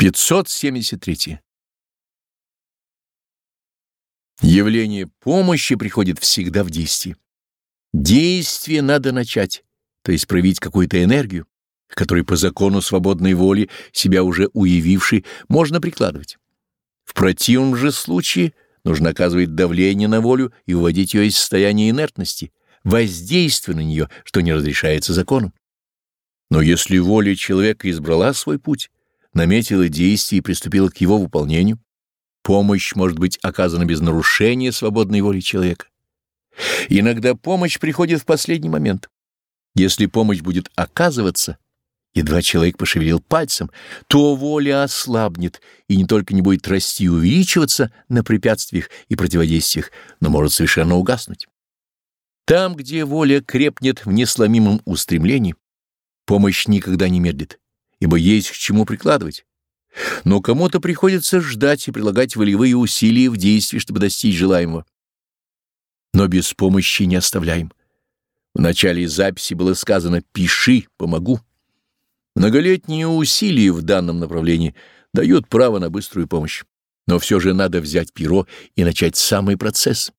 573. Явление помощи приходит всегда в действии. Действие надо начать, то есть проявить какую-то энергию, которой по закону свободной воли, себя уже уявившей, можно прикладывать. В противном же случае нужно оказывать давление на волю и выводить ее из состояния инертности, воздействуя на нее, что не разрешается законом. Но если воля человека избрала свой путь, наметила действие и приступила к его выполнению, помощь может быть оказана без нарушения свободной воли человека. Иногда помощь приходит в последний момент. Если помощь будет оказываться, едва человек пошевелил пальцем, то воля ослабнет и не только не будет расти и увеличиваться на препятствиях и противодействиях, но может совершенно угаснуть. Там, где воля крепнет в несломимом устремлении, помощь никогда не медлит ибо есть к чему прикладывать. Но кому-то приходится ждать и прилагать волевые усилия в действии, чтобы достичь желаемого. Но без помощи не оставляем. В начале записи было сказано «пиши, помогу». Многолетние усилия в данном направлении дают право на быструю помощь. Но все же надо взять перо и начать самый процесс.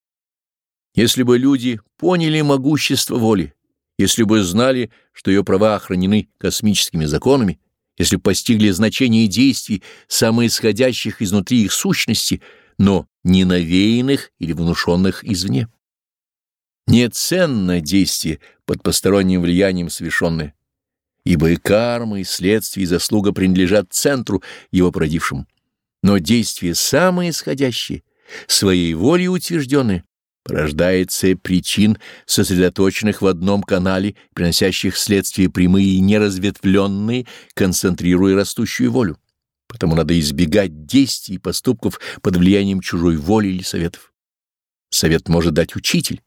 Если бы люди поняли могущество воли, если бы знали, что ее права охранены космическими законами, если постигли значение действий, самоисходящих изнутри их сущности, но не навеянных или внушенных извне. Неценно действие под посторонним влиянием совершенное, ибо и карма, и следствие, и заслуга принадлежат центру, его породившему. Но действия самые исходящие, своей волей утвержденные, порождается причин, сосредоточенных в одном канале, приносящих следствия прямые и неразветвленные, концентрируя растущую волю. Потому надо избегать действий и поступков под влиянием чужой воли или советов. Совет может дать учитель.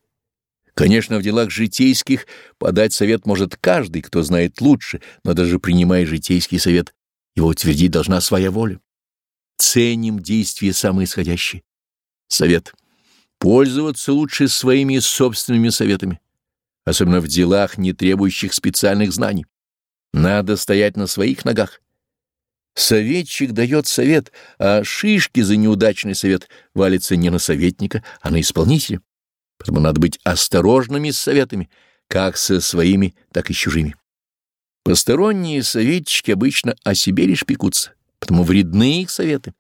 Конечно, в делах житейских подать совет может каждый, кто знает лучше, но даже принимая житейский совет, его утвердить должна своя воля. Ценим действия самоисходящие. Совет — Пользоваться лучше своими собственными советами, особенно в делах, не требующих специальных знаний. Надо стоять на своих ногах. Советчик дает совет, а шишки за неудачный совет валятся не на советника, а на исполнителя. Поэтому надо быть осторожными с советами, как со своими, так и с чужими. Посторонние советчики обычно о себе лишь пекутся, потому вредны их советы.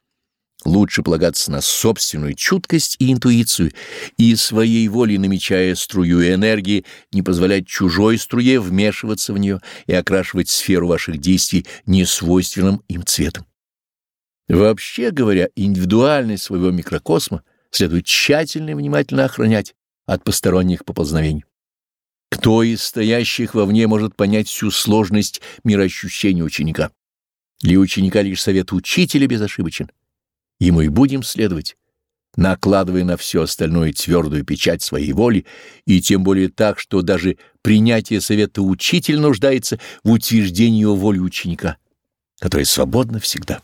Лучше полагаться на собственную чуткость и интуицию, и своей волей, намечая струю энергии, не позволять чужой струе вмешиваться в нее и окрашивать сферу ваших действий несвойственным им цветом. Вообще говоря, индивидуальность своего микрокосма следует тщательно и внимательно охранять от посторонних поползновений. Кто из стоящих вовне может понять всю сложность мироощущения ученика? Для ученика лишь совет учителя безошибочен. И будем следовать, накладывая на все остальное твердую печать своей воли, и тем более так, что даже принятие совета учителя нуждается в утверждении его воли ученика, которая свободна всегда.